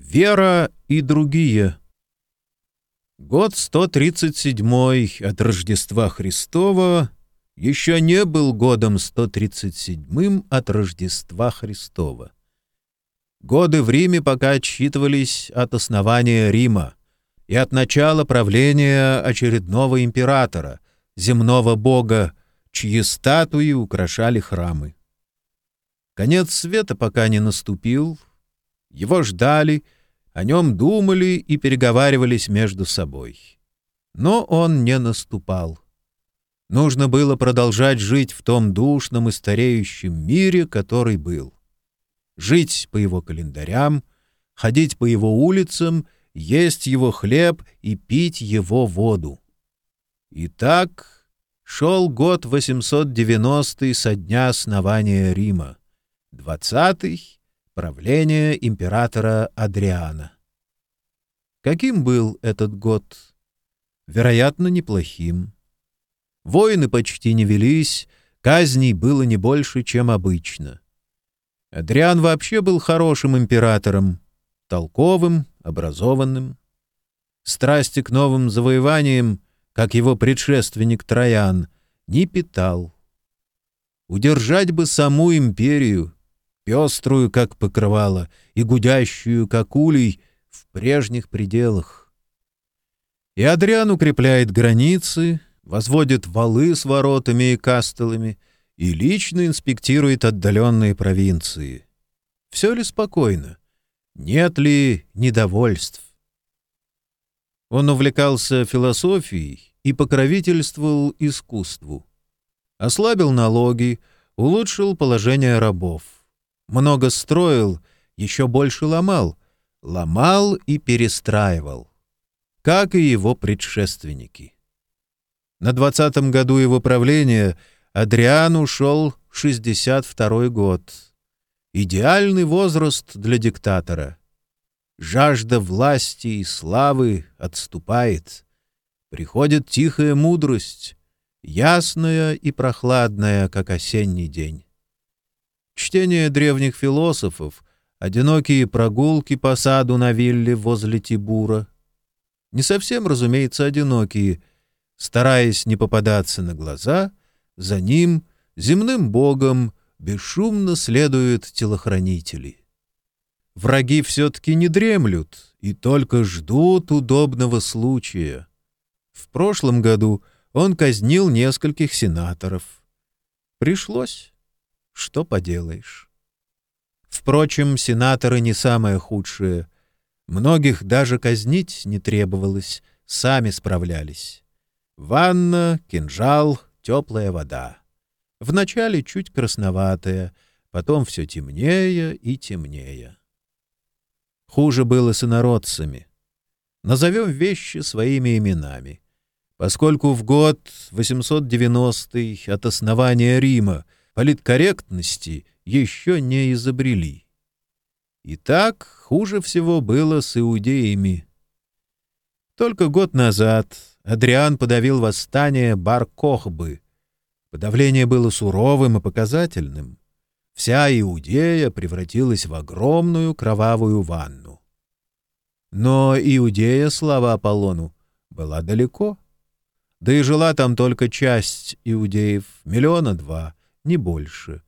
Вера и другие. Год 137 от Рождества Христова еще не был годом 137 от Рождества Христова. Годы в Риме пока отсчитывались от основания Рима и от начала правления очередного императора, земного бога, чьи статуи украшали храмы. Конец света пока не наступил, его ждали, о нем думали и переговаривались между собой. Но он не наступал. Нужно было продолжать жить в том душном и стареющем мире, который был. Жить по его календарям, ходить по его улицам, есть его хлеб и пить его воду. И так шел год 890 со дня основания Рима, двадцатый Правление императора Адриана. Каким был этот год? Вероятно, неплохим. Войны почти не велись, казней было не больше, чем обычно. Адриан вообще был хорошим императором, толковым, образованным. Страсти к новым завоеваниям, как его предшественник Троян, не питал. Удержать бы саму империю — пеструю, как покрывало, и гудящую, как улей, в прежних пределах. И Адриан укрепляет границы, возводит валы с воротами и кастелами и лично инспектирует отдаленные провинции. Все ли спокойно? Нет ли недовольств? Он увлекался философией и покровительствовал искусству. Ослабил налоги, улучшил положение рабов много строил, еще больше ломал, ломал и перестраивал, как и его предшественники. На двадцатом году его правления Адриан ушел 62 год. Идеальный возраст для диктатора. Жажда власти и славы отступает. Приходит тихая мудрость, ясная и прохладная, как осенний день чтение древних философов, одинокие прогулки по саду на вилле возле Тибура. Не совсем, разумеется, одинокие. Стараясь не попадаться на глаза, за ним, земным богом, бесшумно следуют телохранители. Враги все-таки не дремлют и только ждут удобного случая. В прошлом году он казнил нескольких сенаторов. Пришлось. Что поделаешь? Впрочем, сенаторы не самое худшее. Многих даже казнить не требовалось, сами справлялись. Ванна, кинжал, теплая вода. Вначале чуть красноватая, потом все темнее и темнее. Хуже было с инородцами. Назовем вещи своими именами. Поскольку в год 890 от основания Рима политкорректности еще не изобрели. И так хуже всего было с иудеями. Только год назад Адриан подавил восстание Бар-Кохбы. Подавление было суровым и показательным. Вся Иудея превратилась в огромную кровавую ванну. Но Иудея, слава Аполлону, была далеко. Да и жила там только часть иудеев, миллиона два — не больше,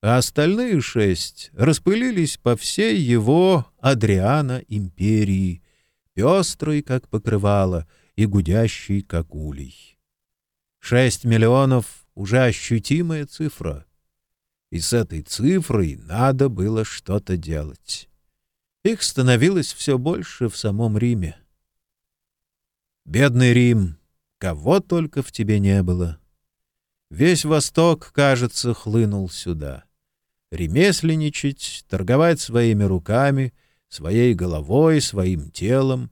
а остальные шесть распылились по всей его Адриана империи, пестрой, как покрывало, и гудящей, как улей. Шесть миллионов — уже ощутимая цифра. И с этой цифрой надо было что-то делать. Их становилось все больше в самом Риме. Бедный Рим, кого только в тебе не было. Весь Восток, кажется, хлынул сюда. Ремесленничать, торговать своими руками, своей головой, своим телом,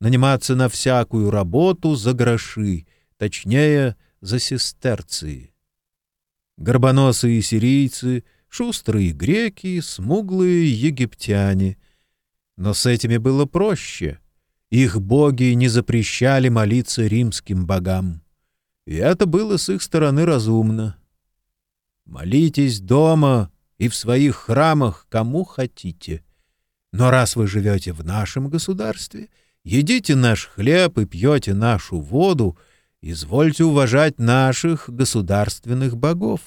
наниматься на всякую работу за гроши, точнее, за сестерции. Горбоносые сирийцы, шустрые греки, смуглые египтяне. Но с этими было проще. Их боги не запрещали молиться римским богам. И это было с их стороны разумно. Молитесь дома и в своих храмах кому хотите. Но раз вы живете в нашем государстве, едите наш хлеб и пьете нашу воду, извольте уважать наших государственных богов.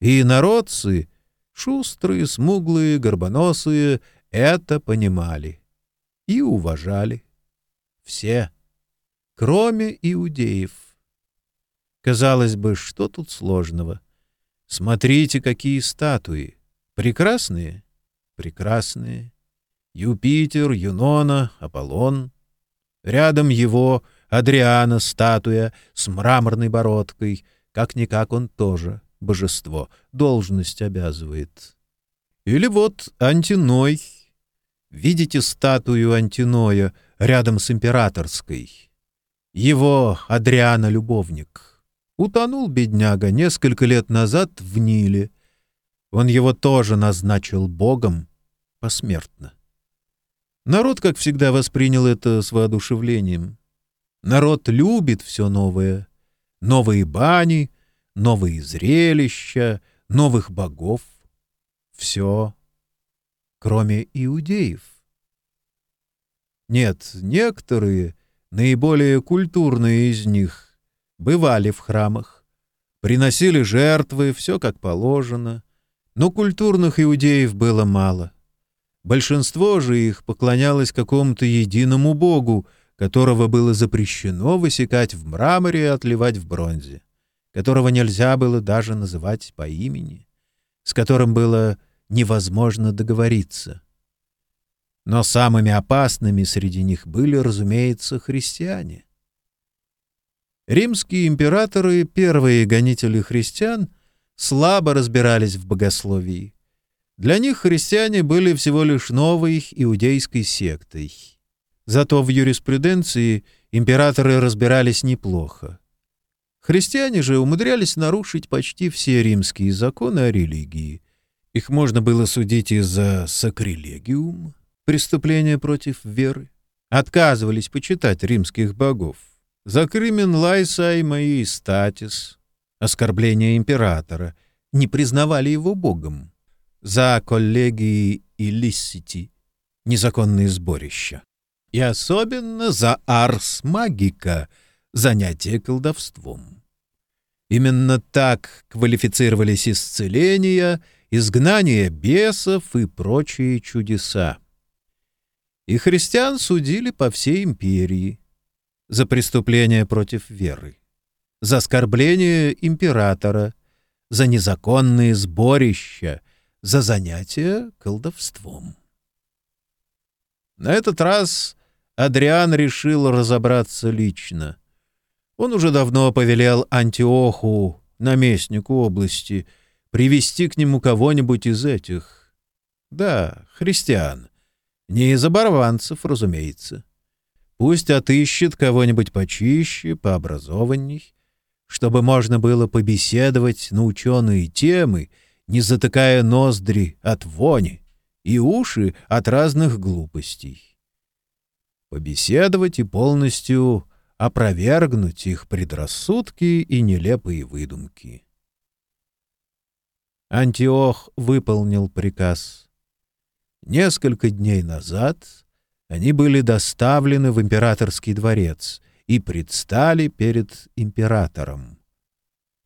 И народцы, шустрые, смуглые, горбоносые, это понимали и уважали. Все, кроме иудеев. Казалось бы, что тут сложного? Смотрите, какие статуи. Прекрасные? Прекрасные. Юпитер, Юнона, Аполлон. Рядом его Адриана статуя с мраморной бородкой. Как-никак он тоже божество, должность обязывает. Или вот Антиной. Видите статую Антиноя рядом с императорской? Его Адриана-любовник. Утонул бедняга несколько лет назад в Ниле. Он его тоже назначил богом посмертно. Народ, как всегда, воспринял это с воодушевлением. Народ любит все новое. Новые бани, новые зрелища, новых богов. Все, кроме иудеев. Нет, некоторые, наиболее культурные из них, бывали в храмах, приносили жертвы, все как положено, но культурных иудеев было мало — Большинство же их поклонялось какому-то единому богу, которого было запрещено высекать в мраморе и отливать в бронзе, которого нельзя было даже называть по имени, с которым было невозможно договориться. Но самыми опасными среди них были, разумеется, христиане. Римские императоры, первые гонители христиан, слабо разбирались в богословии. Для них христиане были всего лишь новой иудейской сектой. Зато в юриспруденции императоры разбирались неплохо. Христиане же умудрялись нарушить почти все римские законы о религии. Их можно было судить из-за сакрилегиум, преступления против веры. Отказывались почитать римских богов. За кримен лайса и мои статис, оскорбление императора, не признавали его богом за коллегии Иллисити, незаконные сборища. И особенно за арс магика, занятие колдовством. Именно так квалифицировались исцеления, изгнание бесов и прочие чудеса. И христиан судили по всей империи за преступления против веры, за оскорбление императора, за незаконные сборища — за занятие колдовством. На этот раз Адриан решил разобраться лично. Он уже давно повелел Антиоху, наместнику области, привести к нему кого-нибудь из этих. Да, христиан. Не из оборванцев, разумеется. Пусть отыщет кого-нибудь почище, пообразованней, чтобы можно было побеседовать на ученые темы — не затыкая ноздри от вони и уши от разных глупостей. Побеседовать и полностью опровергнуть их предрассудки и нелепые выдумки. Антиох выполнил приказ. Несколько дней назад они были доставлены в императорский дворец и предстали перед императором.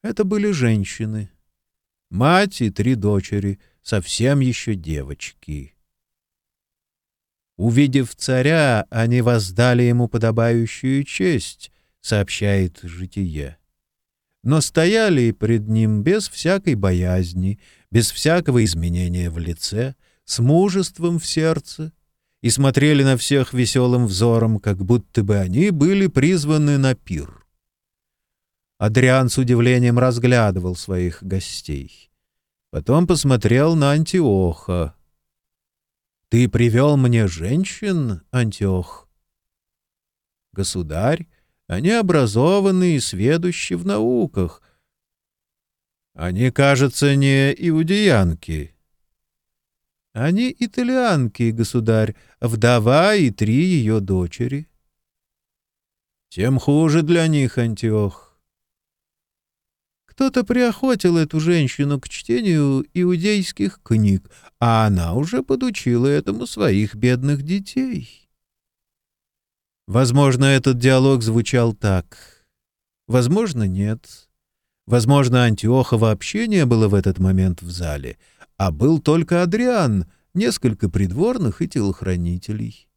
Это были женщины — мать и три дочери, совсем еще девочки. Увидев царя, они воздали ему подобающую честь, сообщает житие. Но стояли пред ним без всякой боязни, без всякого изменения в лице, с мужеством в сердце, и смотрели на всех веселым взором, как будто бы они были призваны на пир. Адриан с удивлением разглядывал своих гостей. Потом посмотрел на Антиоха. «Ты привел мне женщин, Антиох?» «Государь, они образованы и сведущи в науках. Они, кажется, не иудеянки». «Они итальянки, государь, вдова и три ее дочери». «Тем хуже для них, Антиох. Кто-то приохотил эту женщину к чтению иудейских книг, а она уже подучила этому своих бедных детей. Возможно, этот диалог звучал так. Возможно, нет. Возможно, Антиоха вообще не было в этот момент в зале, а был только Адриан, несколько придворных и телохранителей.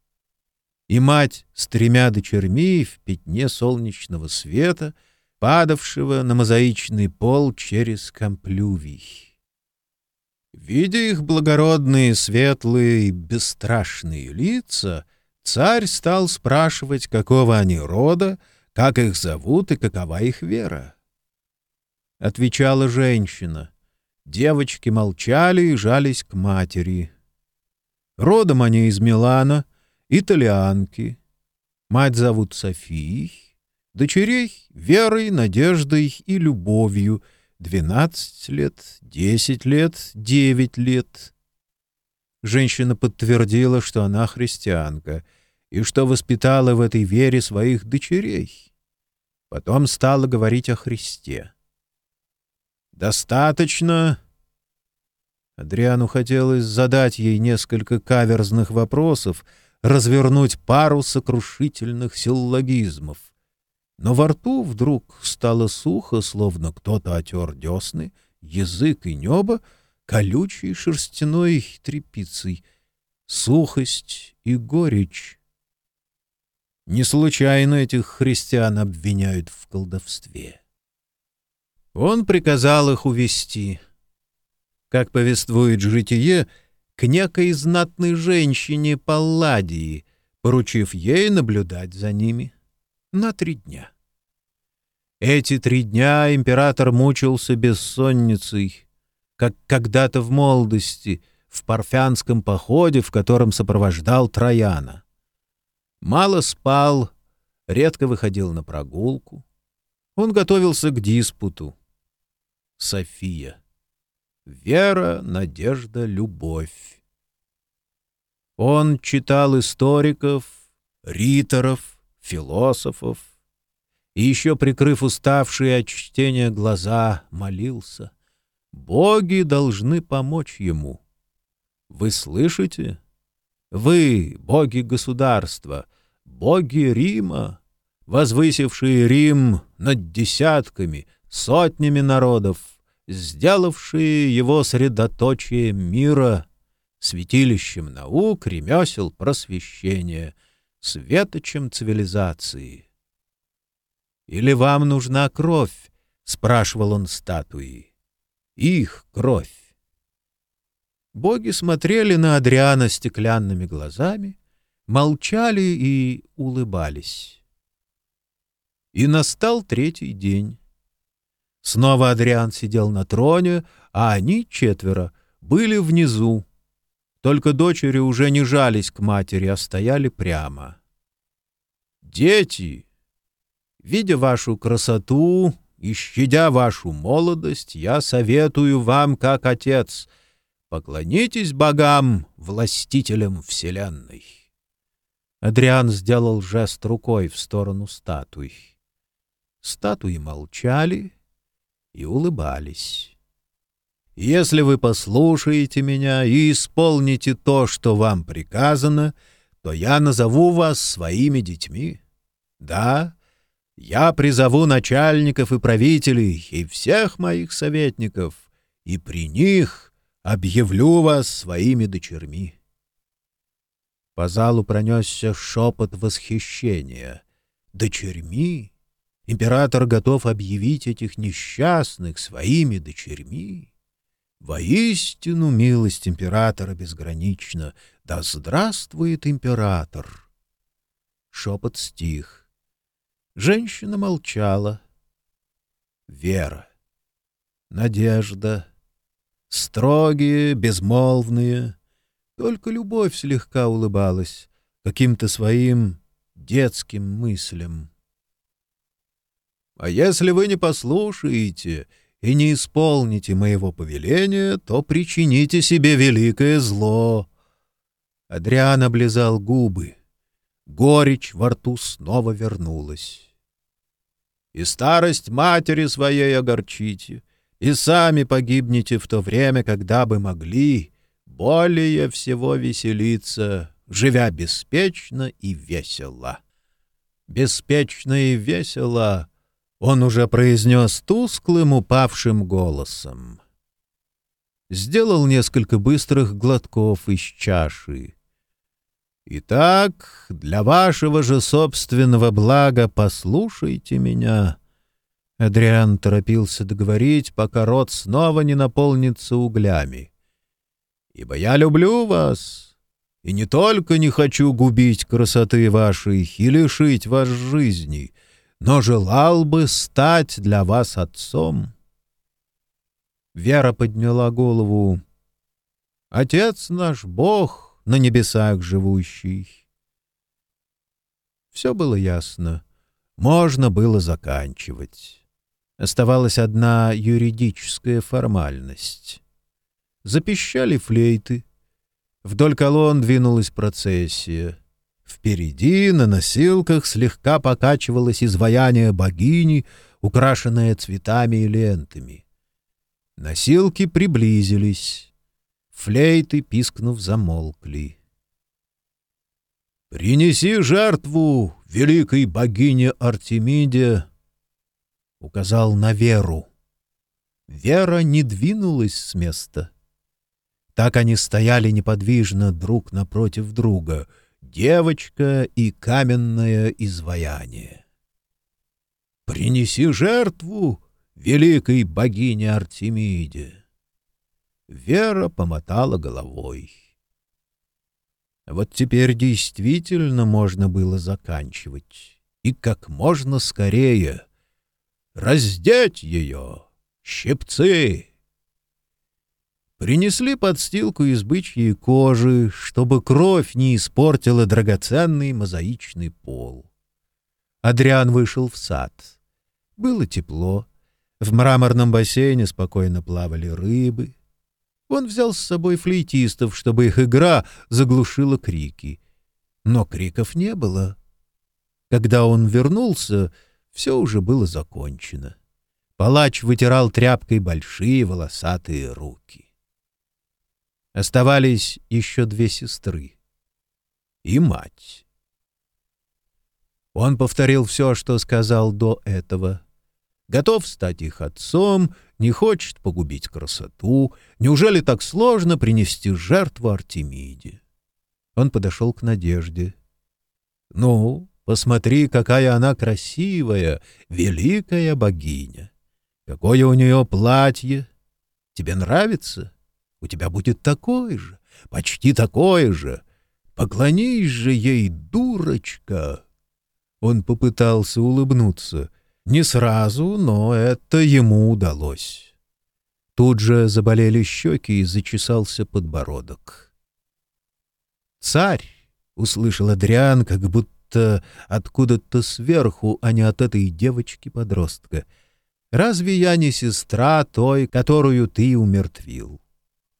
И мать с тремя дочерьми в пятне солнечного света, падавшего на мозаичный пол через комплювий. Видя их благородные, светлые и бесстрашные лица, царь стал спрашивать, какого они рода, как их зовут и какова их вера. Отвечала женщина. Девочки молчали и жались к матери. Родом они из Милана, итальянки. Мать зовут Софией, дочерей — Верой, Надеждой и Любовью, двенадцать лет, десять лет, девять лет. Женщина подтвердила, что она христианка и что воспитала в этой вере своих дочерей. Потом стала говорить о Христе. «Достаточно!» Адриану хотелось задать ей несколько каверзных вопросов, развернуть пару сокрушительных силлогизмов. Но во рту вдруг стало сухо, словно кто-то отер десны, язык и небо колючей шерстяной тряпицей, сухость и горечь. Не случайно этих христиан обвиняют в колдовстве. Он приказал их увести. Как повествует житие, к некой знатной женщине Палладии, поручив ей наблюдать за ними на три дня. Эти три дня император мучился бессонницей, как когда-то в молодости, в парфянском походе, в котором сопровождал Трояна. Мало спал, редко выходил на прогулку. Он готовился к диспуту. София. Вера, надежда, любовь. Он читал историков, риторов, философов, и еще, прикрыв уставшие от чтения глаза, молился. Боги должны помочь ему. Вы слышите? Вы, боги государства, боги Рима, возвысившие Рим над десятками — сотнями народов, сделавшие его средоточие мира, святилищем наук, ремесел, просвещения, светочем цивилизации. «Или вам нужна кровь?» — спрашивал он статуи. «Их кровь». Боги смотрели на Адриана стеклянными глазами, молчали и улыбались. И настал третий день. Снова Адриан сидел на троне, а они, четверо, были внизу. Только дочери уже не жались к матери, а стояли прямо. «Дети, видя вашу красоту и щадя вашу молодость, я советую вам, как отец, поклонитесь богам, властителям вселенной». Адриан сделал жест рукой в сторону статуй. Статуи молчали, и улыбались. «Если вы послушаете меня и исполните то, что вам приказано, то я назову вас своими детьми. Да, я призову начальников и правителей и всех моих советников, и при них объявлю вас своими дочерьми». По залу пронесся шепот восхищения. «Дочерьми? Император готов объявить этих несчастных своими дочерьми. Воистину милость императора безгранична. Да здравствует император! Шепот стих. Женщина молчала. Вера. Надежда. Строгие, безмолвные. Только любовь слегка улыбалась каким-то своим детским мыслям. А если вы не послушаете и не исполните моего повеления, то причините себе великое зло». Адриан облизал губы. Горечь во рту снова вернулась. и старость матери своей огорчите, и сами погибнете в то время, когда бы могли более всего веселиться, живя беспечно и весело. Беспечно и весело он уже произнес тусклым упавшим голосом. Сделал несколько быстрых глотков из чаши. «Итак, для вашего же собственного блага послушайте меня». Адриан торопился договорить, пока рот снова не наполнится углями. «Ибо я люблю вас, и не только не хочу губить красоты вашей и лишить вас жизни, но желал бы стать для вас отцом». Вера подняла голову. «Отец наш Бог» на небесах живущий. Все было ясно. Можно было заканчивать. Оставалась одна юридическая формальность. Запищали флейты. Вдоль колонн двинулась процессия. Впереди на носилках слегка покачивалось изваяние богини, украшенное цветами и лентами. Носилки приблизились. Флейты, пискнув, замолкли. «Принеси жертву великой богине Артемиде!» — указал на Веру. Вера не двинулась с места. Так они стояли неподвижно друг напротив друга, девочка и каменное изваяние. «Принеси жертву великой богине Артемиде!» Вера помотала головой. Вот теперь действительно можно было заканчивать. И как можно скорее. Раздеть ее! Щипцы! Принесли подстилку из бычьей кожи, чтобы кровь не испортила драгоценный мозаичный пол. Адриан вышел в сад. Было тепло. В мраморном бассейне спокойно плавали рыбы. Он взял с собой флейтистов, чтобы их игра заглушила крики. Но криков не было. Когда он вернулся, все уже было закончено. Палач вытирал тряпкой большие волосатые руки. Оставались еще две сестры и мать. Он повторил все, что сказал до этого. Готов стать их отцом — не хочет погубить красоту. Неужели так сложно принести жертву Артемиде? Он подошел к Надежде. — Ну, посмотри, какая она красивая, великая богиня. Какое у нее платье. Тебе нравится? У тебя будет такое же, почти такое же. Поклонись же ей, дурочка. Он попытался улыбнуться — не сразу, но это ему удалось. Тут же заболели щеки и зачесался подбородок. «Царь!» — услышал Адриан, как будто откуда-то сверху, а не от этой девочки-подростка. «Разве я не сестра той, которую ты умертвил?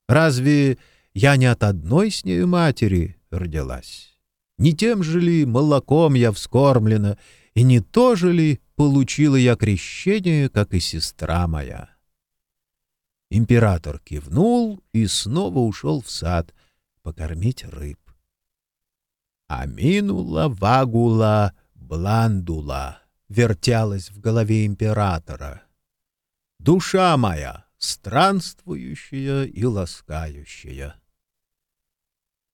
Разве я не от одной с нею матери родилась? Не тем же ли молоком я вскормлена, и не то же ли получила я крещение, как и сестра моя. Император кивнул и снова ушел в сад покормить рыб. Аминула вагула бландула вертелась в голове императора. Душа моя, странствующая и ласкающая.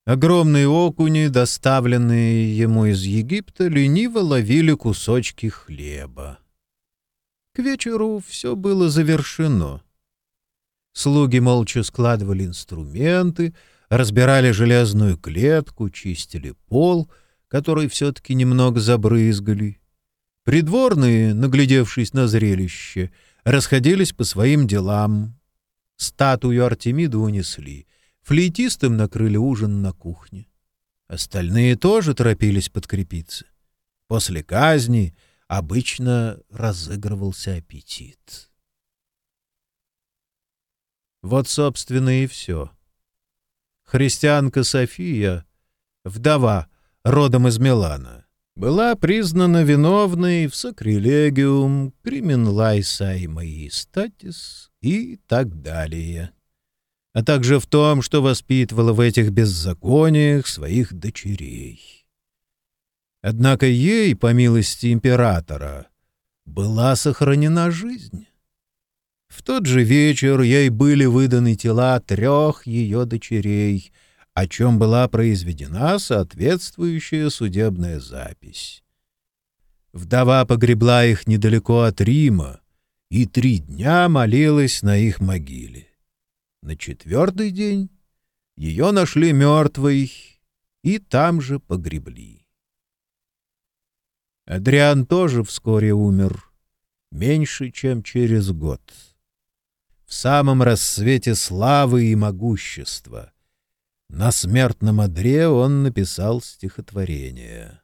Огромные окуни, доставленные ему из Египта, лениво ловили кусочки хлеба. К вечеру все было завершено. Слуги молча складывали инструменты, разбирали железную клетку, чистили пол, который все-таки немного забрызгали. Придворные, наглядевшись на зрелище, расходились по своим делам. Статую Артемиду унесли — Флейтистам накрыли ужин на кухне. Остальные тоже торопились подкрепиться. После казни обычно разыгрывался аппетит. Вот, собственно, и все. Христианка София, вдова, родом из Милана, была признана виновной в сакрилегиум, кримен лайсай статис и так далее, а также в том, что воспитывала в этих беззакониях своих дочерей. Однако ей, по милости императора, была сохранена жизнь. В тот же вечер ей были выданы тела трех ее дочерей, о чем была произведена соответствующая судебная запись. Вдова погребла их недалеко от Рима и три дня молилась на их могиле. На четвертый день ее нашли мертвой и там же погребли. Адриан тоже вскоре умер, меньше, чем через год. В самом рассвете славы и могущества. На смертном одре он написал стихотворение.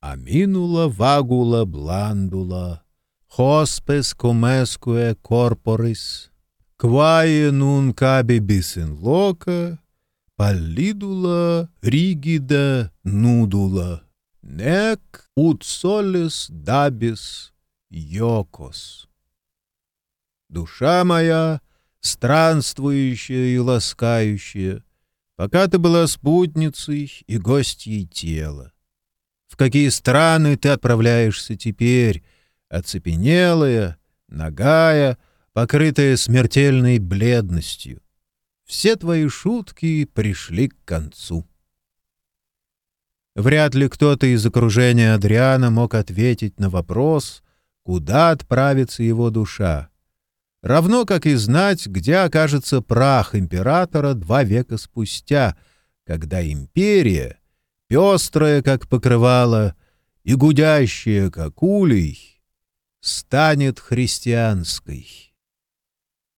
«Аминула вагула бландула, хоспес комескуе корпорис, квае нун каби бисен лока, паллидула ригида нудула». Нек ут солис дабис йокос. Душа моя, странствующая и ласкающая, пока ты была спутницей и гостьей тела. В какие страны ты отправляешься теперь, оцепенелая, нагая, покрытая смертельной бледностью? Все твои шутки пришли к концу. Вряд ли кто-то из окружения Адриана мог ответить на вопрос, куда отправится его душа. Равно как и знать, где окажется прах императора два века спустя, когда империя, пестрая, как покрывало, и гудящая, как улей, станет христианской.